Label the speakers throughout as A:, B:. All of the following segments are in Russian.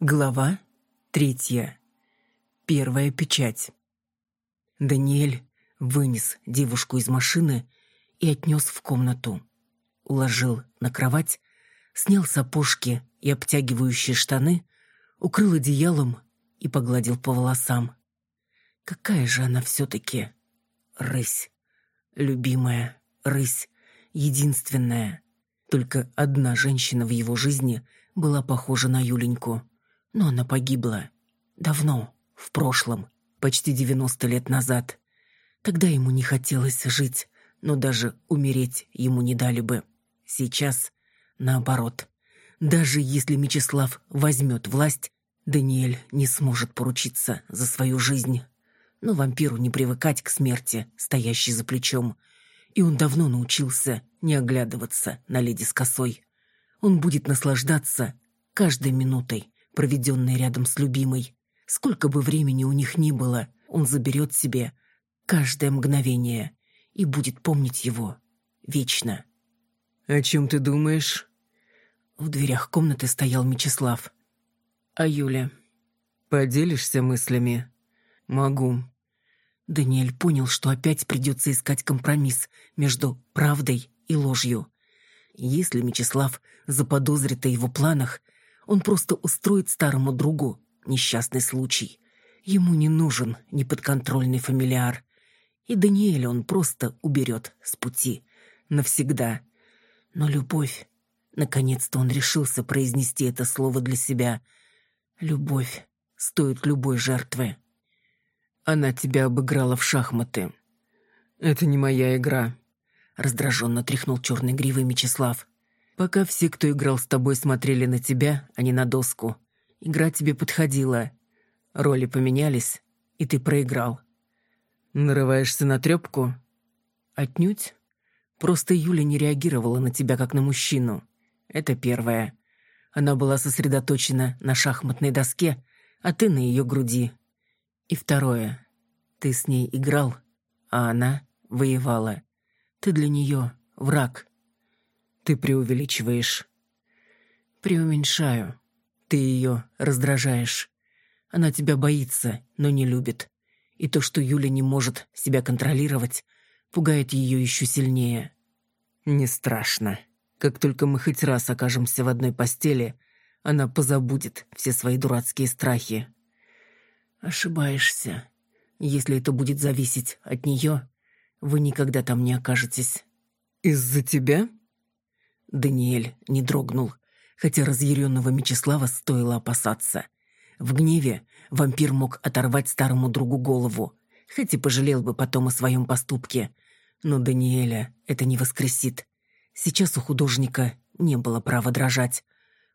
A: Глава третья. Первая печать. Даниэль вынес девушку из машины и отнес в комнату. Уложил на кровать, снял сапожки и обтягивающие штаны, укрыл одеялом и погладил по волосам. Какая же она все-таки рысь. Любимая рысь, единственная. Только одна женщина в его жизни была похожа на Юленьку — но она погибла. Давно, в прошлом, почти 90 лет назад. Тогда ему не хотелось жить, но даже умереть ему не дали бы. Сейчас наоборот. Даже если Мечислав возьмет власть, Даниэль не сможет поручиться за свою жизнь. Но вампиру не привыкать к смерти, стоящей за плечом. И он давно научился не оглядываться на леди с косой. Он будет наслаждаться каждой минутой, проведенной рядом с любимой. Сколько бы времени у них ни было, он заберет себе каждое мгновение и будет помнить его вечно.
B: «О чем ты думаешь?»
A: В дверях комнаты стоял Мечислав. «А Юля?»
B: «Поделишься мыслями?»
A: «Могу». Даниэль понял, что опять придется искать компромисс между правдой и ложью. Если Мечислав заподозрит о его планах, он просто устроит старому другу несчастный случай. Ему не нужен неподконтрольный фамилиар. И Даниэля он просто уберет с пути. Навсегда. Но любовь... Наконец-то он решился произнести это слово для себя. Любовь стоит любой жертвы.
B: Она тебя обыграла в шахматы. Это не моя игра.
A: Раздраженно тряхнул черной гривой Мечислав.
B: Пока все, кто играл с тобой, смотрели на тебя, а не на доску. Игра тебе подходила. Роли поменялись, и ты проиграл. Нарываешься на трепку?
A: Отнюдь. Просто Юля не реагировала на тебя, как на мужчину. Это первое. Она была сосредоточена на шахматной доске, а ты на ее груди. И второе. Ты с ней играл, а она воевала. Ты для нее враг.
B: Ты преувеличиваешь.
A: Преуменьшаю. Ты ее раздражаешь. Она тебя боится, но не любит. И то, что Юля не может себя контролировать, пугает ее еще сильнее.
B: Не страшно. Как только мы хоть раз окажемся в одной постели, она позабудет все свои дурацкие страхи.
A: Ошибаешься. Если это будет зависеть от нее, вы никогда там не окажетесь.
B: Из-за тебя?
A: Даниэль не дрогнул, хотя разъяренного Мечислава стоило опасаться. В гневе вампир мог оторвать старому другу голову, хоть и пожалел бы потом о своем поступке. Но Даниэля это не воскресит. Сейчас у художника не было права дрожать.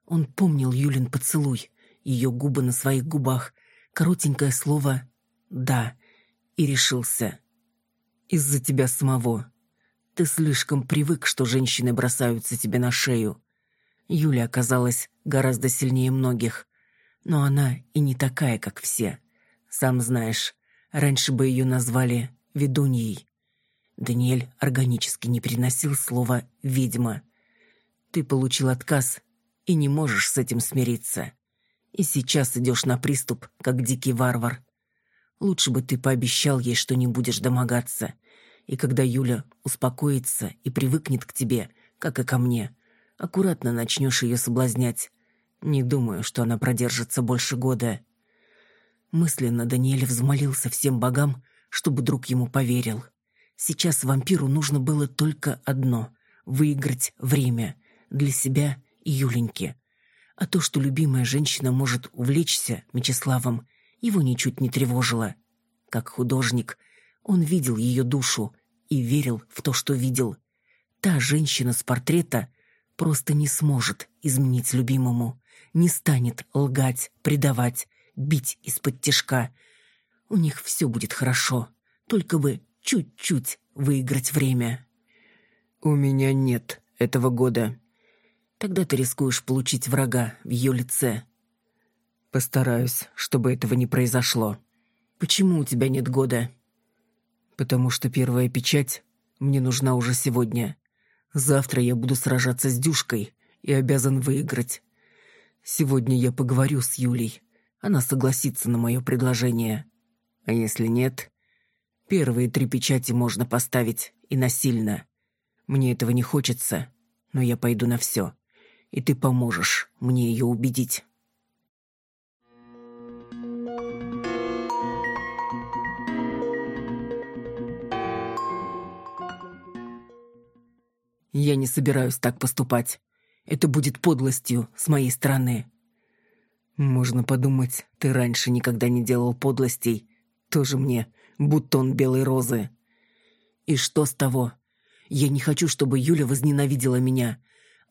A: Он помнил Юлин поцелуй, ее губы на своих губах, коротенькое слово «да», и решился. «Из-за тебя самого. Ты слишком привык, что женщины бросаются тебе на шею. Юля оказалась гораздо сильнее многих. Но она и не такая, как все. Сам знаешь, раньше бы ее назвали ведуньей. Даниэль органически не переносил слово «ведьма». Ты получил отказ и не можешь с этим смириться. И сейчас идешь на приступ, как дикий варвар. Лучше бы ты пообещал ей, что не будешь домогаться и когда Юля успокоится и привыкнет к тебе, как и ко мне, аккуратно начнешь ее соблазнять. Не думаю, что она продержится больше года. Мысленно Даниэль взмолился всем богам, чтобы друг ему поверил. Сейчас вампиру нужно было только одно — выиграть время для себя и Юленьки. А то, что любимая женщина может увлечься Мечиславом, его ничуть не тревожило. Как художник — он видел ее душу и верил в то, что видел. Та женщина с портрета просто не сможет изменить любимому, не станет лгать, предавать, бить из-под тишка. У них все будет хорошо, только бы чуть-чуть выиграть время.
B: «У меня нет этого года».
A: Тогда ты рискуешь получить врага в ее лице.
B: Постараюсь, чтобы этого не произошло.
A: Почему у тебя нет года?
B: Потому что первая печать мне нужна уже сегодня. Завтра я буду сражаться с Дюшкой и обязан выиграть. Сегодня я поговорю с Юлей. Она согласится на мое предложение. А если нет, первые три печати можно поставить и насильно. Мне этого не хочется, но я пойду на все. И ты поможешь мне ее убедить. Я не собираюсь так поступать. Это будет подлостью с моей стороны. Можно подумать, ты раньше никогда не делал подлостей. Тоже мне, будто он белой розы. И что с того? Я не хочу, чтобы Юля возненавидела меня.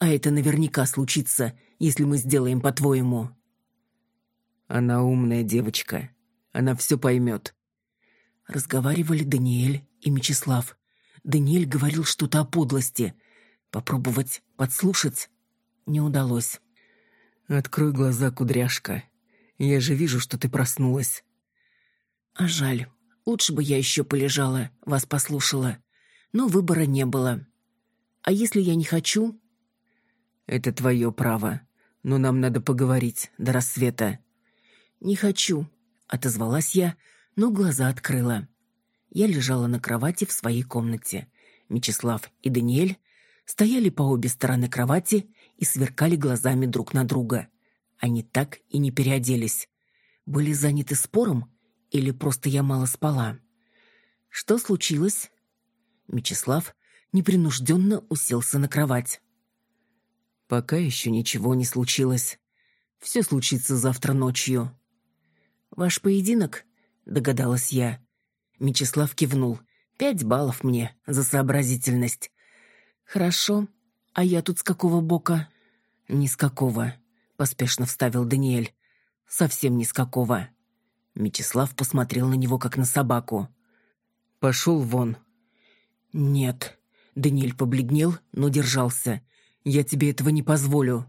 B: А это наверняка случится, если мы сделаем по-твоему. Она умная девочка. Она все поймет. Разговаривали Даниэль и Мечислав. Даниэль говорил что-то о подлости. Попробовать подслушать не удалось. «Открой глаза, кудряшка. Я же вижу, что ты проснулась». «А жаль. Лучше бы я еще полежала, вас послушала. Но выбора не было. А если я не хочу?» «Это твое право. Но нам надо поговорить до рассвета». «Не хочу», — отозвалась я, но глаза открыла. Я лежала на кровати в своей комнате. Мечислав и Даниэль стояли по обе стороны кровати и сверкали глазами друг на друга. Они так и не переоделись. Были заняты спором или просто я мало спала? Что случилось? Мечислав непринужденно уселся на кровать. Пока еще ничего не случилось. Все случится завтра ночью. Ваш поединок? Догадалась я. Мечислав кивнул. Пять баллов мне за сообразительность. «Хорошо. А я тут с какого бока?» «Ни с какого», — поспешно вставил Даниэль. «Совсем ни с какого». Мечислав посмотрел на него, как на собаку. «Пошел вон». «Нет». Даниэль побледнел, но держался. «Я тебе этого не позволю».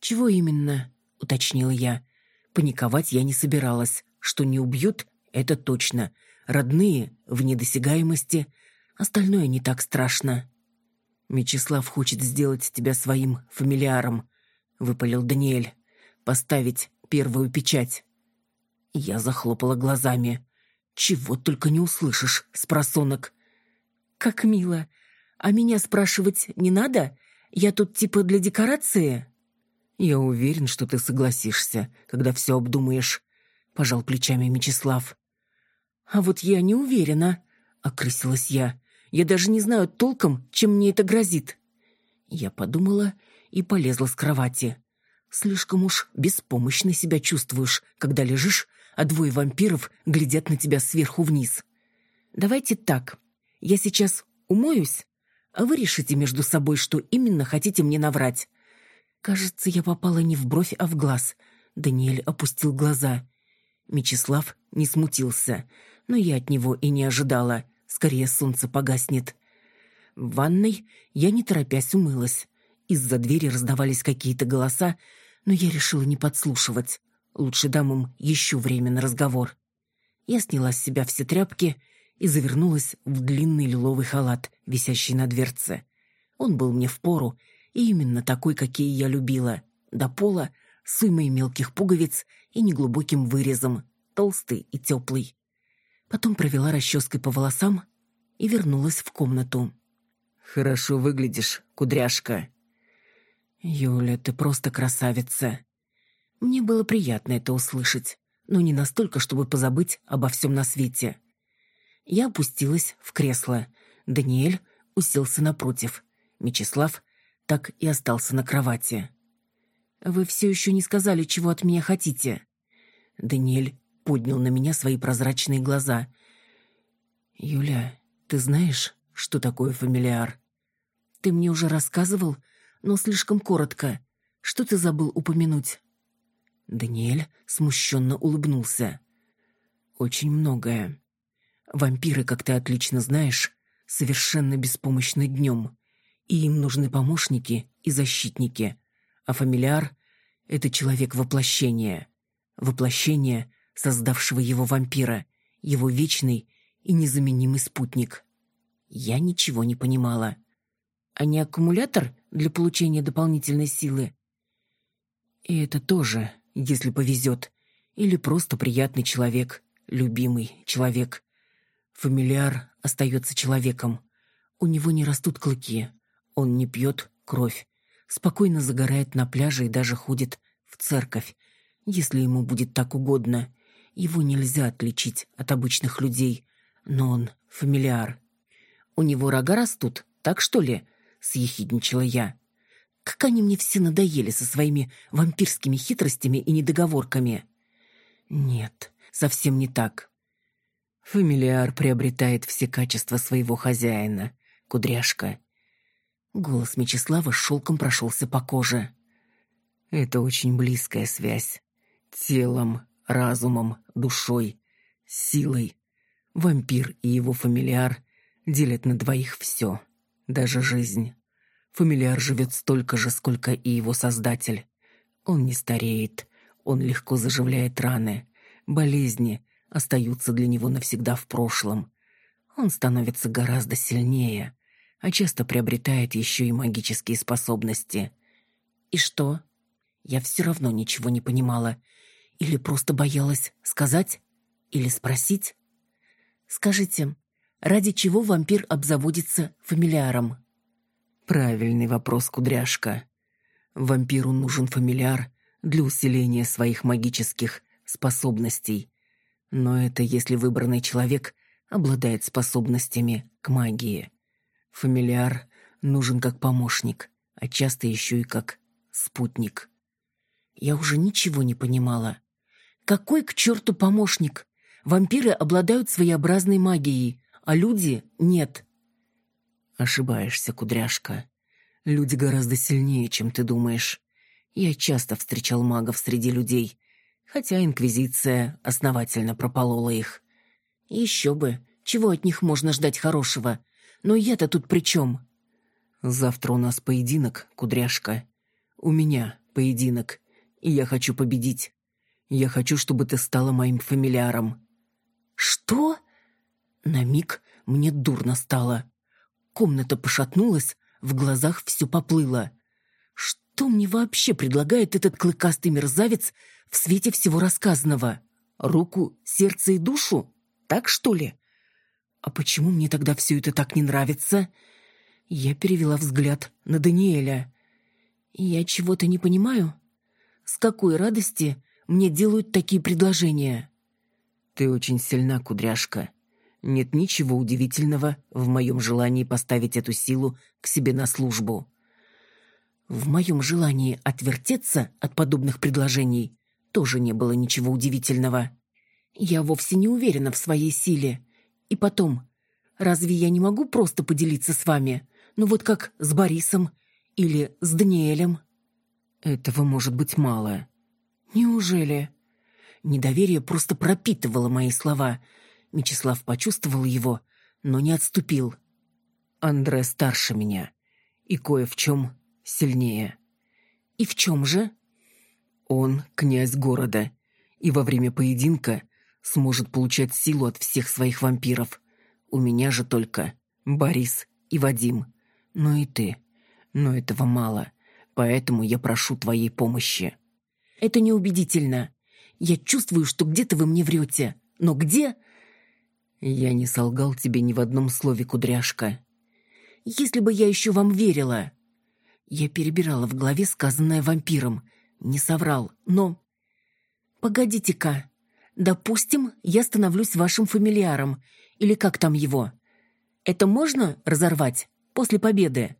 B: «Чего именно?» — уточнила я. Паниковать я не собиралась. Что не убьют — это точно. Родные — в недосягаемости. Остальное не так страшно. «Мечислав хочет сделать тебя своим фамилиаром», — выпалил Даниэль. «Поставить первую печать». Я захлопала глазами. «Чего только не услышишь, спросонок». «Как мило. А меня спрашивать не надо? Я тут типа для декорации?» «Я уверен, что ты согласишься, когда все обдумаешь», — пожал плечами Мечислав. «А вот я не уверена», — окрысилась я. Я даже не знаю толком, чем мне это грозит. Я подумала и полезла с кровати. Слишком уж беспомощно себя чувствуешь, когда лежишь, а двое вампиров глядят на тебя сверху вниз. Давайте так. Я сейчас умоюсь, а вы решите между собой, что именно хотите мне наврать. Кажется, я попала не в бровь, а в глаз. Даниэль опустил глаза. Мечислав не смутился, но я от него и не ожидала. Скорее солнце погаснет. В ванной я не торопясь умылась. Из-за двери раздавались какие-то голоса, но я решила не подслушивать. Лучше дам им еще время на разговор. Я сняла с себя все тряпки и завернулась в длинный лиловый халат, висящий на дверце. Он был мне впору, и именно такой, какие я любила. До пола, с уймой мелких пуговиц и неглубоким вырезом, толстый и теплый. Потом провела расческой по волосам и вернулась в комнату. «Хорошо выглядишь, кудряшка». «Юля, ты просто красавица». Мне было приятно это услышать, но не настолько, чтобы позабыть обо всем на свете. Я опустилась в кресло. Даниэль уселся напротив. Мечислав так и остался на кровати. «Вы все еще не сказали, чего от меня хотите?» Даниэль поднял на меня свои прозрачные глаза. «Юля, ты знаешь, что такое фамилиар?» «Ты мне уже рассказывал, но слишком коротко. Что ты забыл упомянуть?» Даниэль смущенно улыбнулся. «Очень многое. Вампиры, как ты отлично знаешь, совершенно беспомощны днем, и им нужны помощники и защитники, а фамилиар — это человек воплощения. Воплощение создавшего его вампира, его вечный
A: и незаменимый спутник. Я ничего не понимала. А не аккумулятор для получения дополнительной силы? И это тоже, если повезет. Или просто приятный человек, любимый человек. Фамильяр остается человеком. У него не растут клыки. Он не пьет кровь. Спокойно загорает на пляже и даже ходит в церковь, если ему будет так угодно. Его нельзя отличить от обычных людей, но он фамильяр. У него рога растут, так что ли? Съехидничала я. Как они мне все надоели со своими вампирскими хитростями и недоговорками. Нет, совсем не так. Фамильяр приобретает все качества своего хозяина, кудряшка. Голос Мечислава шелком прошелся по коже. Это очень близкая связь. Телом, разумом, душой, силой. Вампир и его фамильяр делят на двоих все, даже жизнь. Фамильяр живет столько же, сколько и его создатель. Он не стареет, он легко заживляет раны. Болезни остаются для него навсегда в прошлом. Он становится гораздо сильнее, а часто приобретает еще и магические способности. И что? Я все равно ничего не понимала. Или просто боялась сказать? Или спросить? Скажите, ради чего вампир обзаводится фамильяром? Правильный вопрос, кудряшка. Вампиру нужен фамильяр для усиления своих магических способностей. Но это если выбранный человек обладает способностями к магии. Фамильяр нужен как помощник, а часто еще и как спутник. Я уже ничего не понимала. Какой к черту помощник? Вампиры обладают своеобразной магией, а люди — нет. Ошибаешься, кудряшка. Люди гораздо сильнее, чем ты думаешь. Я часто встречал магов среди людей, хотя Инквизиция основательно прополола их. Еще бы, чего от них можно ждать хорошего? Но я-то тут при чем? Завтра у нас поединок, кудряшка. У меня поединок, и я хочу победить. Я хочу, чтобы ты стала моим фамильяром. Что? На миг мне дурно стало. Комната пошатнулась, в глазах все поплыло. Что мне вообще предлагает этот клыкастый мерзавец в свете всего рассказанного? Руку, сердце и душу? Так что ли? А почему мне тогда все это так не нравится? Я перевела взгляд на Даниэля. Я чего-то не понимаю. С какой радости мне делают такие предложения? Ты очень сильна, кудряшка. Нет ничего удивительного в моем желании поставить эту силу к себе на службу. В моем желании отвертеться от подобных предложений тоже не было ничего удивительного. Я вовсе не уверена в своей силе. И потом, разве я не могу просто поделиться с вами? Ну вот как с Борисом или с Даниэлем? Этого может быть мало. Неужели? Недоверие просто пропитывало мои слова. Мечислав почувствовал его, но не отступил. Андре старше меня и кое в чем сильнее. И в чем же? Он князь города, и во время поединка сможет получать силу от всех своих вампиров. У меня же только Борис и Вадим. Ну и ты. Но этого мало, поэтому я прошу твоей помощи. Это неубедительно. Я чувствую, что где-то вы мне врете. Но где? Я не солгал тебе ни в одном слове, кудряшка. Если бы я еще вам верила. Я перебирала в голове сказанное вампиром. Не соврал, но... Погодите-ка. Допустим, я становлюсь вашим фамильяром, или как там его. Это можно разорвать после победы?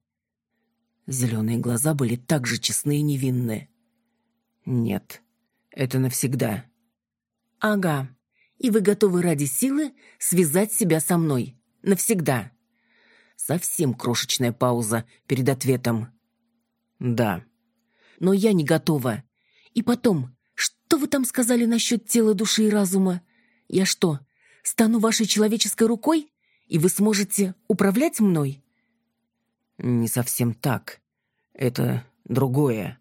A: Зеленые глаза были так же честны и невинны. Нет, это навсегда. Ага. И вы готовы ради силы связать себя со мной. Навсегда. Совсем крошечная пауза перед ответом. Да. Но я не готова. И потом, что вы там сказали насчет тела, души и разума? Я что, стану вашей человеческой рукой, и вы сможете управлять мной? Не совсем так. Это другое.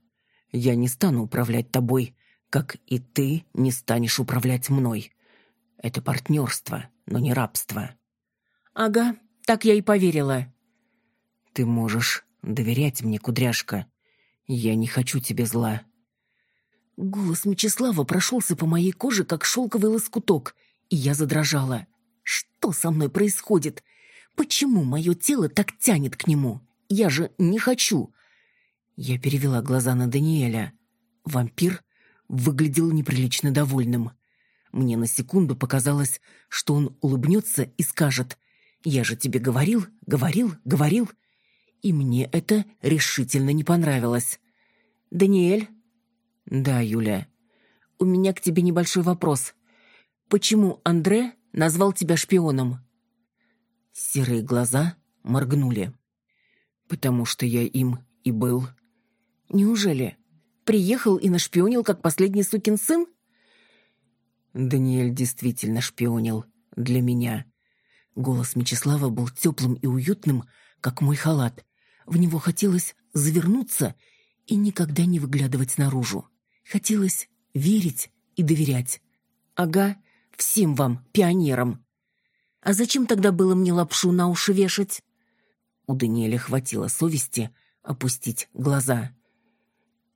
A: Я не стану управлять тобой, как и ты не станешь управлять мной. Это партнерство, но не рабство.
B: Ага, так я и поверила.
A: Ты можешь доверять мне, кудряшка. Я не хочу тебе зла.
B: Голос Мечислава прошелся по моей коже, как шелковый лоскуток, и я задрожала. Что со мной происходит? Почему мое тело так тянет к нему? Я же не хочу. Я перевела глаза на Даниэля. Вампир выглядел неприлично довольным. Мне на секунду показалось, что он улыбнется и скажет «Я же тебе говорил, говорил, говорил». И мне это решительно не понравилось. «Даниэль?» «Да, Юля». «У меня к тебе небольшой вопрос. Почему Андре назвал тебя шпионом?» Серые глаза моргнули. «Потому что я им и был». «Неужели? Приехал и нашпионил, как последний сукин сын?»
A: Даниэль действительно шпионил. Для меня. Голос Мечислава был теплым и уютным, как мой халат. В него хотелось завернуться и никогда не выглядывать наружу. Хотелось верить и доверять. Ага, всем вам, пионерам. А зачем тогда было мне лапшу на уши вешать? У Даниэля хватило совести опустить глаза.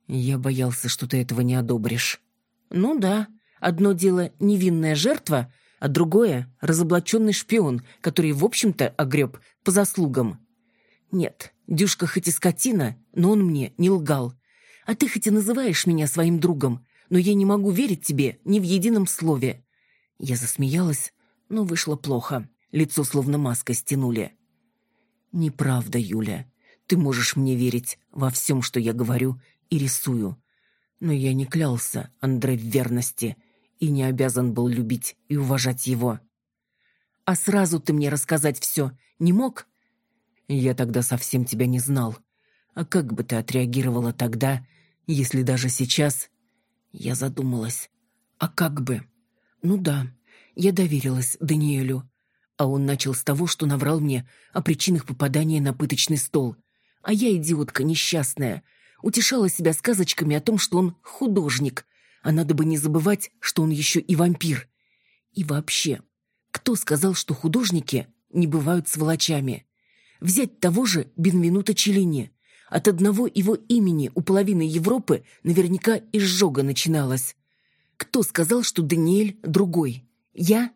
A: Я боялся, что ты этого не одобришь. Ну да, Одно дело невинная жертва, а другое — разоблаченный шпион, который, в общем-то, огреб по заслугам. Нет, Дюшка хоть и скотина, но он мне не лгал. А ты хоть и называешь меня своим другом, но я не могу верить тебе ни в едином слове. Я засмеялась, но вышло плохо. Лицо словно маска стянули. Неправда, Юля. Ты можешь мне верить во всем, что я говорю и рисую. Но я не клялся Андре в верности — и не обязан был любить и уважать его. А сразу ты мне рассказать все не мог? Я тогда совсем тебя не знал. А как бы ты отреагировала тогда, если даже сейчас... Я задумалась. А как бы? Ну да, я доверилась Даниэлю. А он начал с того, что наврал мне о причинах попадания на пыточный стол. А я, идиотка несчастная, утешала себя сказочками о том, что он художник, а надо бы не забывать, что он еще и вампир. И вообще, кто сказал, что художники не бывают сволочами? Взять того же Бенвенута Челлини. От одного его имени у половины Европы наверняка изжога начиналась. Кто сказал, что Даниэль другой? Я?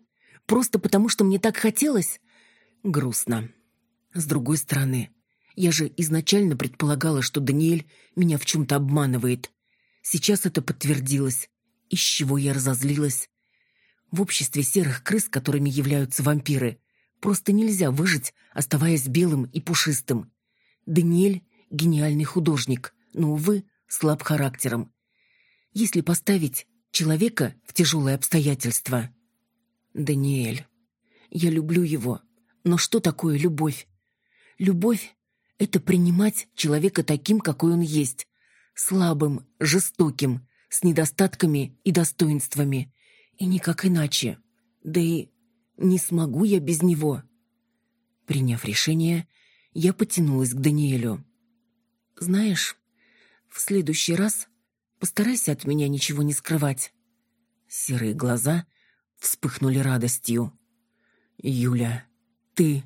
A: Просто потому, что мне так хотелось? Грустно. С другой стороны, я же изначально предполагала, что Даниэль меня в чем-то обманывает. Сейчас это подтвердилось. Из чего я разозлилась? В обществе серых крыс, которыми являются вампиры, просто нельзя выжить, оставаясь белым и пушистым. Даниэль — гениальный художник, но, увы, слаб характером. Если поставить человека в тяжелые обстоятельства... Даниэль. Я люблю его. Но что такое любовь? Любовь — это принимать человека таким, какой он есть, слабым, жестоким, с недостатками и достоинствами. И никак иначе. Да и не смогу я без него. Приняв решение, я потянулась к Даниэлю. «Знаешь, в следующий раз постарайся от меня ничего не скрывать». Серые глаза вспыхнули радостью. «Юля, ты...»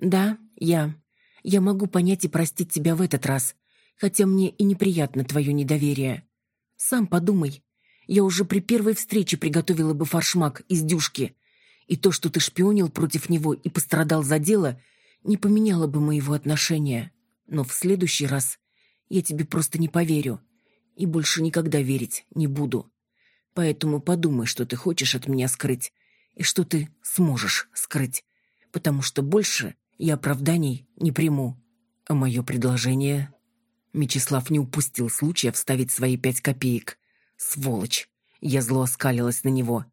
A: «Да, я. Я могу понять и простить тебя в этот раз, хотя мне и неприятно твое недоверие. Сам подумай, я уже при первой встрече приготовила бы фаршмак из дюшки, и то, что ты шпионил против него и пострадал за дело, не поменяло бы моего отношения. Но в следующий раз я тебе просто не поверю и больше никогда верить не буду. Поэтому подумай, что ты хочешь от меня скрыть и что ты сможешь скрыть, потому что больше я оправданий не приму. А мое предложение Мечислав не упустил случая вставить свои пять копеек. Сволочь! Я зло оскалилась на него.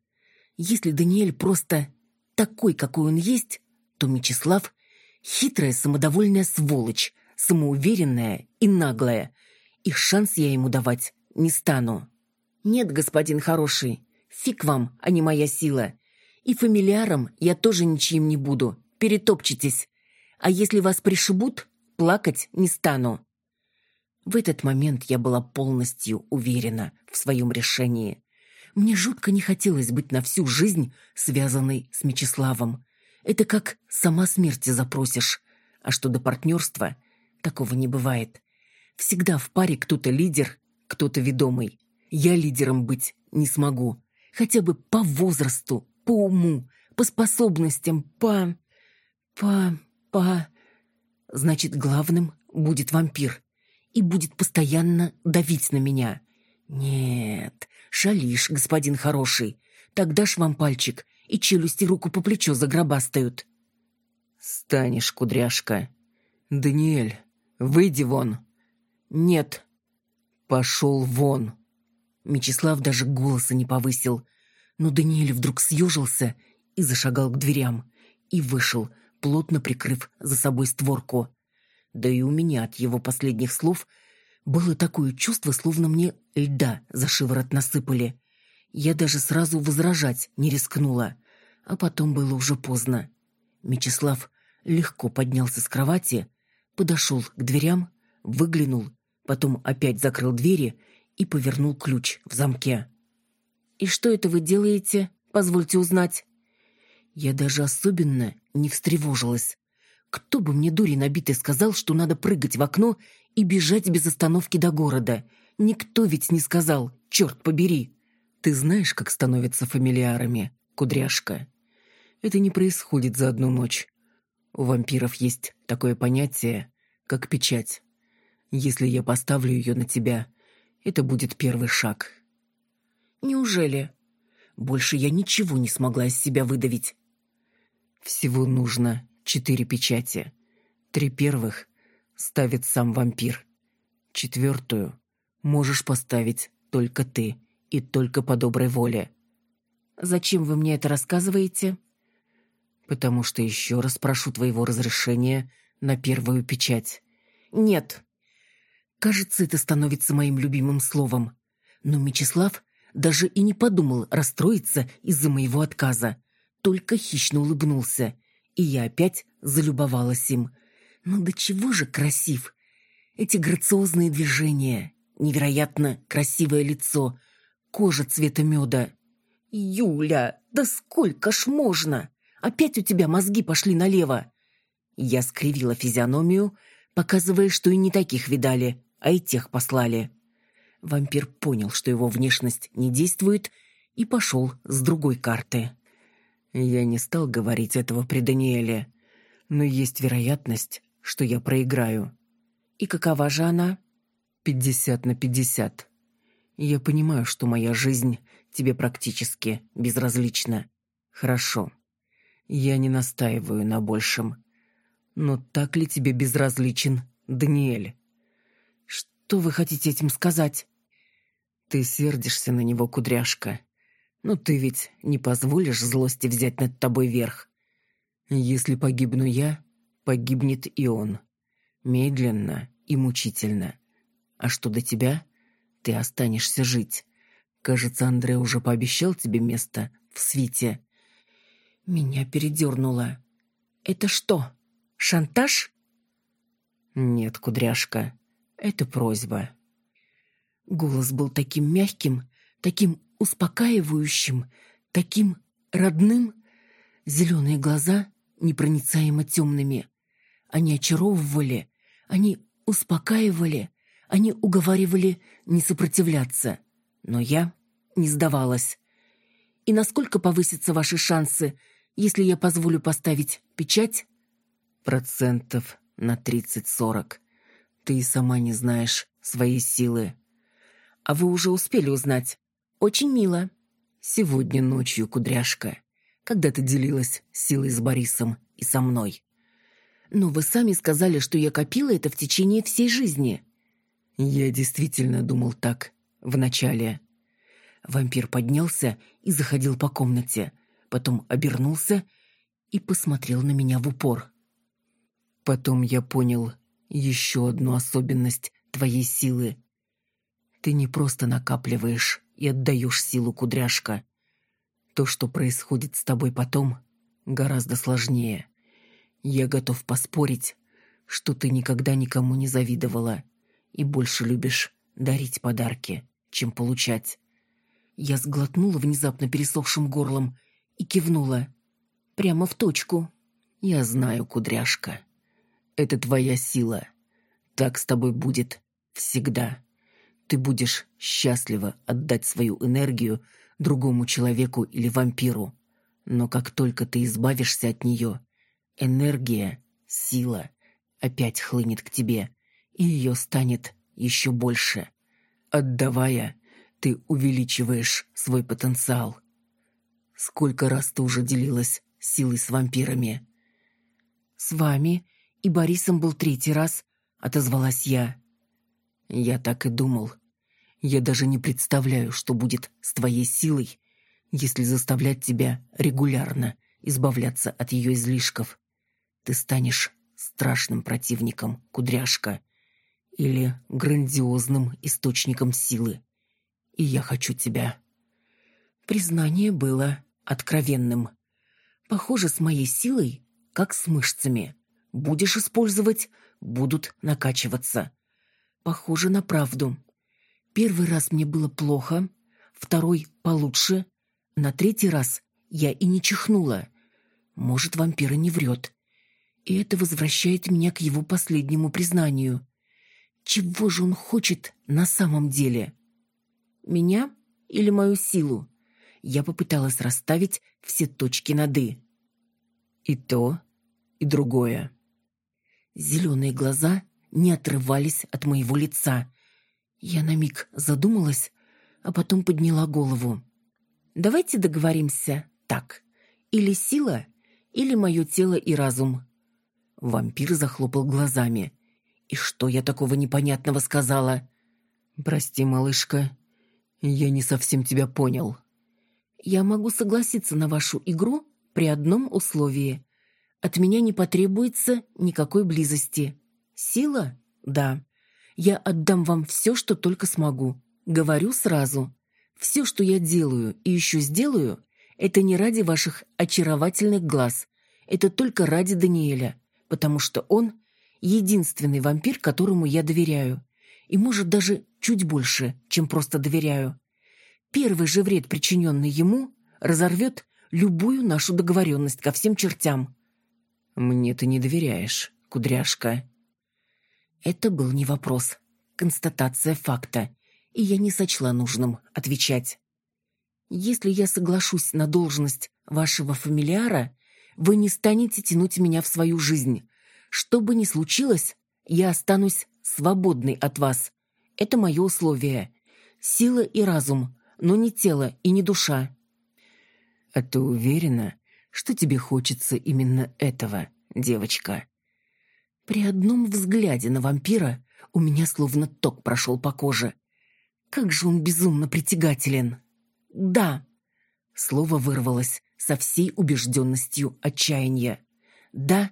A: Если Даниэль просто такой, какой он есть, то Мечислав — хитрая, самодовольная сволочь, самоуверенная и наглая. И шанс я ему давать не стану. Нет, господин хороший, фиг вам, а не моя сила. И фамилиаром я тоже ничьим не буду, перетопчетесь. А если вас пришибут, плакать не стану. В этот момент я была полностью уверена в своем решении. Мне жутко не хотелось быть на всю жизнь связанной с Мечиславом. Это как сама смерти запросишь. А что до партнерства, такого не бывает. Всегда в паре кто-то лидер, кто-то ведомый. Я лидером быть не смогу. Хотя бы по возрасту, по уму, по способностям, по... по... по... Значит, главным будет вампир. И будет постоянно давить на меня. Нет, шалишь, господин хороший. Тогда ж вам пальчик, и челюсти руку по плечо загробастают.
B: Станешь, кудряшка. Даниэль, выйди вон.
A: Нет.
B: Пошел вон.
A: Мечислав даже голоса не повысил. Но Даниэль вдруг съежился и зашагал к дверям. И вышел, плотно прикрыв за собой створку. Да и у меня от его последних слов было такое чувство, словно мне льда за шиворот насыпали. Я даже сразу возражать не рискнула. А потом было уже поздно. Мечислав легко поднялся с кровати, подошел к дверям, выглянул, потом опять закрыл двери и повернул ключ в замке. «И что это вы делаете? Позвольте узнать». Я даже особенно не встревожилась. Кто бы мне дури набитый сказал, что надо прыгать в окно и бежать без остановки до города? Никто ведь не сказал, черт побери.
B: Ты знаешь, как становятся фамилиарами, кудряшка? Это не происходит за одну ночь. У вампиров есть такое понятие, как печать. Если я поставлю ее на тебя, это будет первый шаг.
A: Неужели? Больше я ничего не смогла из себя выдавить.
B: Всего нужно четыре печати. Три первых ставит сам вампир. Четвертую можешь поставить только ты и только по доброй воле.
A: Зачем вы мне это рассказываете?
B: Потому что еще раз прошу твоего разрешения на первую печать.
A: Нет. Кажется, это становится моим любимым словом. Но Мечислав даже и не подумал расстроиться из-за моего отказа. Только хищно улыбнулся и я опять залюбовалась им. Но до чего же красив! Эти грациозные движения, невероятно красивое лицо, кожа цвета меда. «Юля, да сколько ж можно? Опять у тебя мозги пошли налево!» Я скривила физиономию, показывая, что и не таких видали, а и тех послали. Вампир понял, что его внешность не действует, и пошел с другой карты.
B: Я не стал говорить этого при Даниэле, но есть вероятность, что я проиграю.
A: И какова же она?
B: Пятьдесят на пятьдесят. Я понимаю, что моя жизнь тебе практически безразлична. Хорошо. Я не настаиваю на большем. Но так ли тебе безразличен Даниэль?
A: Что вы хотите этим сказать?
B: Ты сердишься на него, кудряшка. Но ты ведь не позволишь злости взять над тобой верх. Если погибну я, погибнет и он. Медленно и мучительно. А что до тебя? Ты останешься жить. Кажется, Андрей уже пообещал тебе место в свите.
A: Меня передернуло. Это что, шантаж?
B: Нет, кудряшка, это просьба.
A: Голос был таким мягким, таким успокаивающим, таким родным. Зеленые глаза непроницаемо темными. Они очаровывали, они успокаивали, они уговаривали не сопротивляться. Но я не сдавалась. И насколько повысятся ваши шансы, если я позволю поставить печать?
B: Процентов на тридцать-сорок. Ты и сама не знаешь своей силы.
A: А вы уже успели узнать? Очень мило.
B: Сегодня ночью, кудряшка, когда ты делилась силой с Борисом и со мной.
A: Но вы сами сказали, что я копила это в течение всей жизни.
B: Я действительно думал так вначале. Вампир поднялся и заходил по комнате, потом обернулся и посмотрел на меня в упор. Потом я понял еще одну особенность твоей силы. Ты не просто накапливаешь и отдаешь силу кудряшка. То, что происходит с тобой потом, гораздо сложнее. Я готов поспорить, что ты никогда никому не завидовала и больше любишь дарить подарки, чем получать.
A: Я сглотнула внезапно пересохшим горлом и кивнула. Прямо в точку.
B: Я знаю, кудряшка. Это твоя сила. Так с тобой будет всегда. Ты будешь счастливо отдать свою энергию другому человеку или вампиру. Но как только ты избавишься от нее, энергия, сила опять хлынет к тебе, и ее станет еще больше. Отдавая, ты увеличиваешь свой потенциал. Сколько раз ты уже делилась силой с вампирами?
A: С вами и Борисом был третий раз, отозвалась я.
B: Я так и думал. Я даже не представляю, что будет с твоей силой, если заставлять тебя регулярно избавляться от ее излишков. Ты станешь страшным противником, кудряшка, или грандиозным источником силы. И я хочу тебя.
A: Признание было откровенным. Похоже, с моей силой, как с мышцами. Будешь использовать, будут накачиваться. Похоже на правду. Первый раз мне было плохо, второй получше, на третий раз я и не чихнула. Может, вампир и не врет. И это возвращает меня к его последнему признанию. Чего же он хочет на самом деле? Меня или мою силу? Я попыталась расставить все точки над «и».
B: И то, и другое.
A: Зеленые глаза не отрывались от моего лица. Я на миг задумалась, а потом подняла голову. «Давайте договоримся так. Или сила, или мое тело и разум». Вампир захлопал глазами. «И что я такого непонятного сказала?»
B: «Прости, малышка, я не совсем тебя понял».
A: Я могу согласиться на вашу игру при одном условии. От меня не потребуется никакой близости. Сила? Да. Я отдам вам все, что только смогу. Говорю сразу. Все, что я делаю и еще сделаю, это не ради ваших очаровательных глаз. Это только ради Даниэля, потому что он единственный вампир, которому я доверяю. И, может, даже чуть больше, чем просто доверяю. Первый же вред, причиненный ему, разорвет любую нашу договоренность ко всем чертям.
B: Мне ты не доверяешь, кудряшка.
A: Это был не вопрос, констатация факта, и я не сочла нужным отвечать. Если я соглашусь на должность вашего фамилиара, вы не станете тянуть меня в свою жизнь. Что бы ни случилось, я останусь свободной от вас. Это мое условие. Сила и разум, но не тело и не душа.
B: А ты уверена, что тебе хочется именно этого, девочка?
A: При одном взгляде на вампира у меня словно ток прошел по коже. Как же он безумно притягателен. Да. Слово вырвалось со всей убежденностью отчаяния. Да,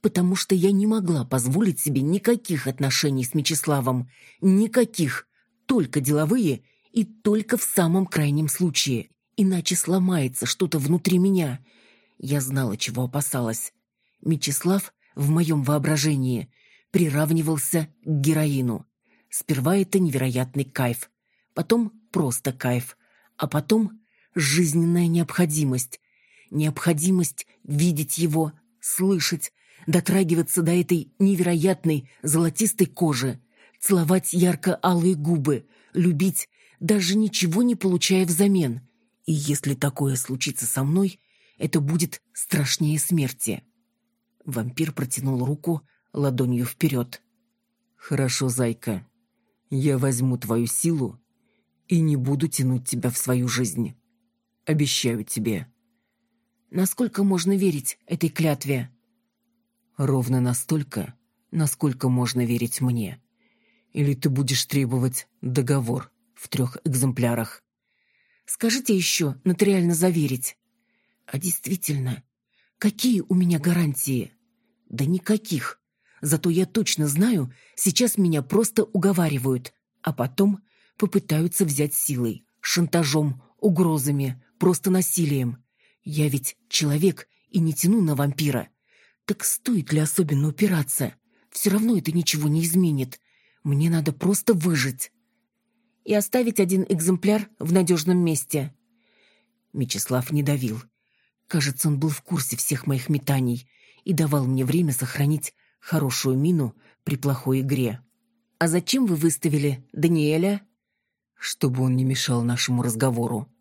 A: потому что я не могла позволить себе никаких отношений с Мечиславом. Никаких. Только деловые и только в самом крайнем случае. Иначе сломается что-то внутри меня. Я знала, чего опасалась. Мечислав в моем воображении приравнивался к героину. Сперва это невероятный кайф, потом просто кайф, а потом жизненная необходимость. Необходимость видеть его, слышать, дотрагиваться до этой невероятной золотистой кожи, целовать ярко-алые губы, любить даже ничего не получая взамен. И если такое случится со мной, это будет страшнее смерти. Вампир протянул руку ладонью вперед.
B: «Хорошо, зайка. Я возьму твою силу и не буду тянуть тебя в свою жизнь. Обещаю тебе».
A: «Насколько можно верить этой клятве?»
B: «Ровно настолько, насколько можно верить мне. Или ты будешь требовать договор?» в трех экземплярах.
A: Скажите еще, нотариально заверить. А действительно, какие у меня гарантии? Да никаких. Зато я точно знаю, сейчас меня просто уговаривают, а потом попытаются взять силой, шантажом, угрозами, просто насилием. Я ведь человек и не тяну на вампира. Так стоит ли особенно упираться? Все равно это ничего не изменит. Мне надо просто выжить. и оставить один экземпляр в надежном месте».
B: Мечислав не давил. Кажется, он был в курсе всех моих метаний и давал мне время сохранить хорошую мину при плохой игре.
A: «А зачем вы выставили Даниэля?»
B: «Чтобы он не мешал нашему разговору».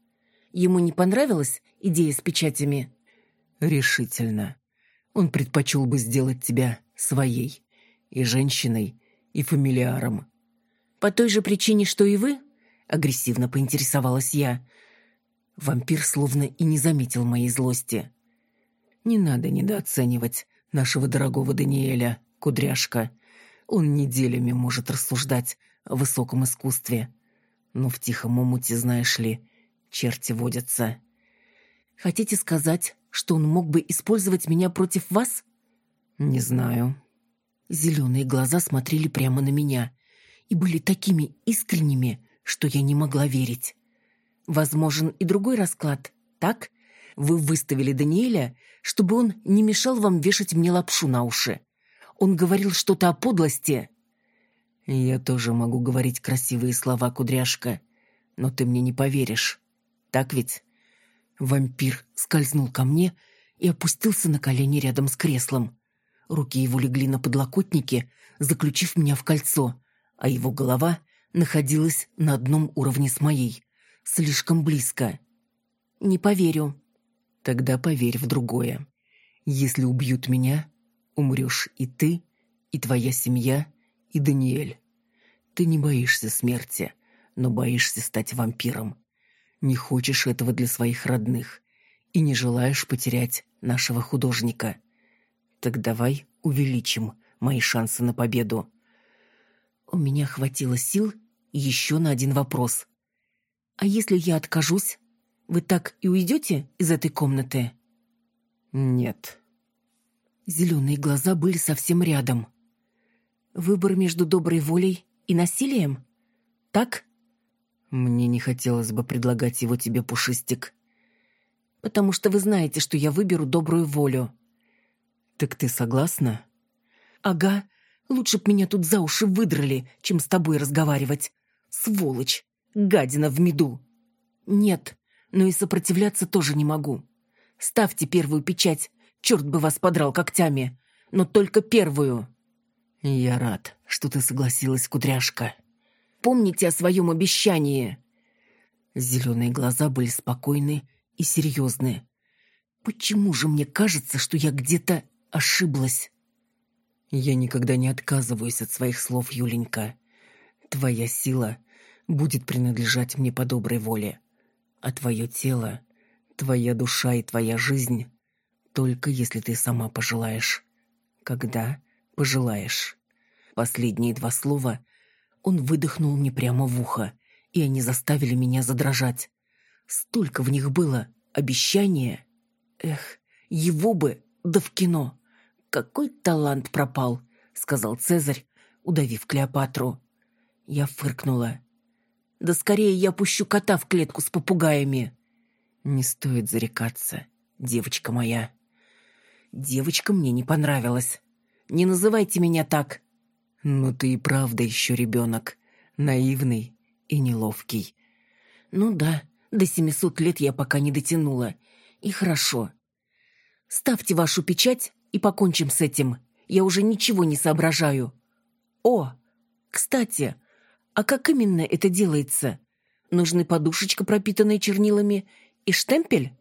A: «Ему не понравилась идея с печатями?»
B: «Решительно. Он предпочел бы сделать тебя своей, и женщиной, и фамилиаром».
A: «По той же причине, что и вы?» — агрессивно поинтересовалась я.
B: Вампир словно и не заметил моей злости. «Не надо недооценивать нашего дорогого Даниэля, кудряшка. Он неделями может рассуждать о высоком искусстве. Но в тихом омуте, знаешь ли, черти водятся.
A: Хотите сказать, что он мог бы использовать меня против вас?
B: Не знаю.
A: Зеленые глаза смотрели прямо на меня и были такими искренними, что я не могла верить. Возможен и другой расклад, так? Вы выставили Даниэля, чтобы он не мешал вам вешать мне лапшу на уши. Он говорил что-то о подлости.
B: Я тоже могу говорить красивые слова, кудряшка, но ты мне не поверишь. Так ведь? Вампир скользнул ко мне и опустился на колени рядом с креслом. Руки его легли на подлокотнике, заключив меня в кольцо, а его голова находилась на одном уровне с моей, слишком близко.
A: «Не поверю»,
B: Тогда поверь в другое. Если убьют меня, умрешь и ты, и твоя семья, и Даниэль. Ты не боишься смерти, но боишься стать вампиром. Не хочешь этого для своих родных и не желаешь потерять нашего художника. Так давай увеличим мои шансы на победу.
A: У меня хватило сил еще на один вопрос. А если я откажусь? Вы так и уйдете из этой комнаты?»
B: «Нет».
A: Зеленые глаза были совсем рядом. «Выбор между доброй волей и насилием? Так?»
B: «Мне не хотелось бы предлагать его тебе, Пушистик».
A: «Потому что вы знаете, что я выберу добрую волю».
B: «Так ты согласна?»
A: «Ага. Лучше б меня тут за уши выдрали, чем с тобой разговаривать. Сволочь! Гадина в меду!» «Нет, но и сопротивляться тоже не могу. Ставьте первую печать, черт бы вас подрал когтями, но только первую.
B: Я рад, что ты согласилась, кудряшка.
A: Помните о своем обещании.
B: Зеленые глаза были спокойны и серьезны. Почему же мне кажется, что я где-то ошиблась? Я никогда не отказываюсь от своих слов, Юленька. Твоя сила будет принадлежать мне по доброй воле а твое тело, твоя душа и твоя жизнь только если ты сама пожелаешь. Когда пожелаешь. Последние два слова он выдохнул мне прямо в ухо, и они заставили меня задрожать. Столько в них было обещания. Эх, его бы, да в кино. Какой талант пропал, сказал Цезарь, удавив Клеопатру. Я фыркнула. Да скорее я пущу кота в клетку с попугаями. Не стоит зарекаться, девочка моя. Девочка мне не понравилась. Не называйте меня так. Ну ты и правда еще ребенок. Наивный и неловкий. Ну да, до семисот лет я пока не дотянула. И хорошо. Ставьте вашу печать и покончим с этим. Я уже ничего не соображаю. О, кстати, а как именно это делается? Нужны подушечка, пропитанная чернилами, и штемпель?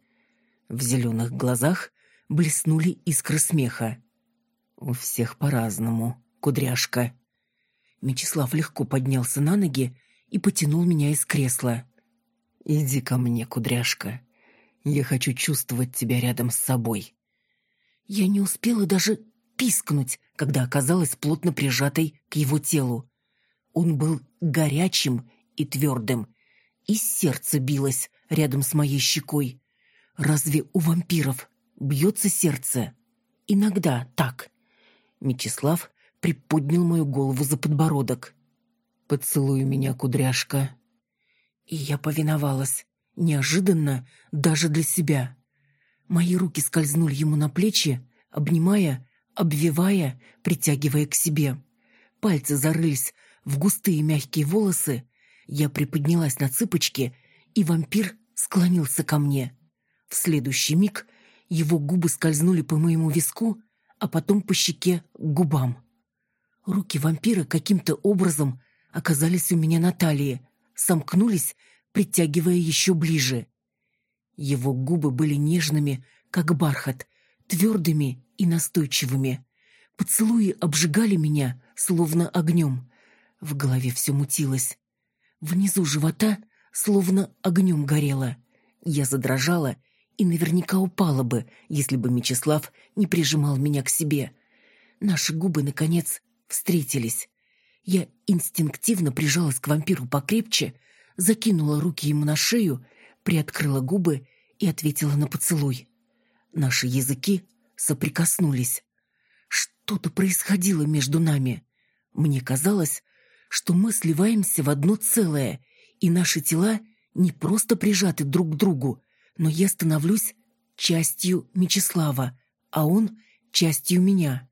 B: В зеленых глазах блеснули искры смеха. У всех по-разному, кудряшка. Мечислав легко поднялся на ноги и потянул меня из кресла. Иди ко мне, кудряшка. Я хочу чувствовать тебя рядом с собой. Я не успела даже пискнуть, когда оказалась плотно прижатой к его телу. Он был горячим и твердым, и сердце билось рядом с моей щекой. Разве у вампиров бьется сердце? Иногда так. Мечислав приподнял мою голову за подбородок. «Поцелуй меня, кудряшка». И я повиновалась, неожиданно даже для себя. Мои руки скользнули ему на плечи, обнимая, обвивая, притягивая к себе. Пальцы зарылись в густые мягкие волосы,
A: Я приподнялась на цыпочки, и вампир склонился ко мне. В следующий миг его губы скользнули по моему виску, а потом по щеке к губам. Руки вампира каким-то образом оказались у меня на талии, сомкнулись, притягивая еще ближе. Его губы были нежными, как бархат, твердыми и настойчивыми. Поцелуи обжигали меня, словно огнем. В голове все мутилось. Внизу живота словно огнем горело. Я задрожала и наверняка упала бы, если бы Мечислав не прижимал меня к себе. Наши губы, наконец, встретились. Я инстинктивно прижалась к вампиру покрепче, закинула руки ему на шею, приоткрыла губы и ответила на поцелуй. Наши языки соприкоснулись. Что-то происходило между нами. Мне казалось, что мы сливаемся в одно целое, и наши тела не просто прижаты друг к другу, но я становлюсь частью Мечислава, а он частью меня.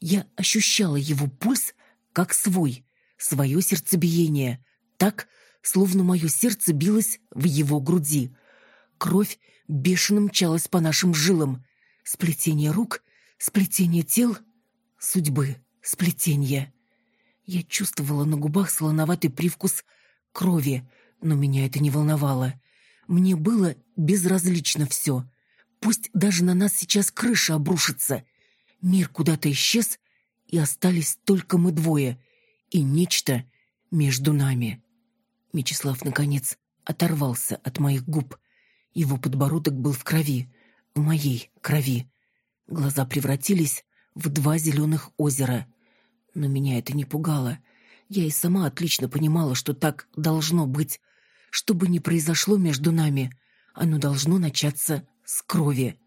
A: Я ощущала его пульс как свой, свое сердцебиение, так, словно мое сердце билось в его груди. Кровь бешено мчалась по нашим жилам. Сплетение рук, сплетение тел, судьбы, сплетение. Я чувствовала на губах солоноватый привкус крови, но меня это не волновало. Мне было безразлично все. Пусть даже на нас сейчас крыша обрушится. Мир куда-то исчез, и остались только мы двое, и нечто между нами. Мечислав, наконец, оторвался от моих губ. Его подбородок был в крови, в моей крови. Глаза превратились в два зеленых озера. Но меня это не пугало. Я и сама отлично понимала, что так должно быть. Что бы ни произошло между нами, оно должно начаться с крови.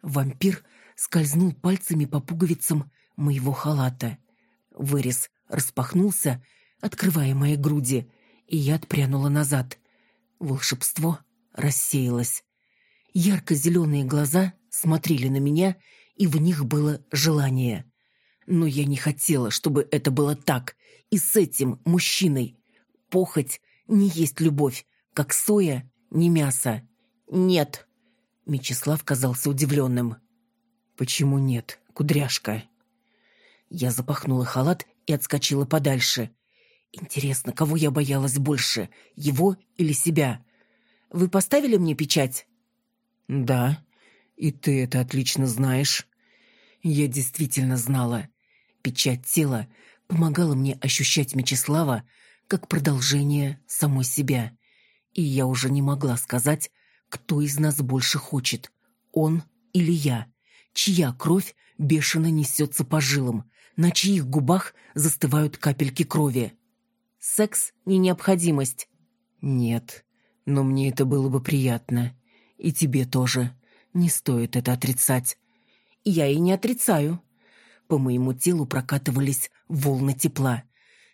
A: Вампир скользнул пальцами по пуговицам моего халата. Вырез распахнулся, открывая мои груди, и я отпрянула назад. Волшебство рассеялось. Ярко-зеленые глаза смотрели на меня, и в них было желание. Но я не хотела, чтобы это было так, и с этим мужчиной. Похоть не есть любовь, как соя не мясо. Нет. Мечислав казался удивленным. Почему нет, кудряшка? Я запахнула халат и отскочила подальше. Интересно, кого я боялась больше, его или себя? Вы поставили мне печать? Да, и ты это отлично знаешь. Я действительно знала. Печать тела помогала мне ощущать Мечислава как продолжение самой себя. И я уже не могла сказать, кто из нас больше хочет, он или я, чья кровь бешено несется по жилам, на чьих губах застывают капельки крови. Секс не необходимость. Нет, но мне это было бы приятно. И тебе тоже. Не стоит это отрицать. Я и не отрицаю. По моему телу прокатывались волны тепла.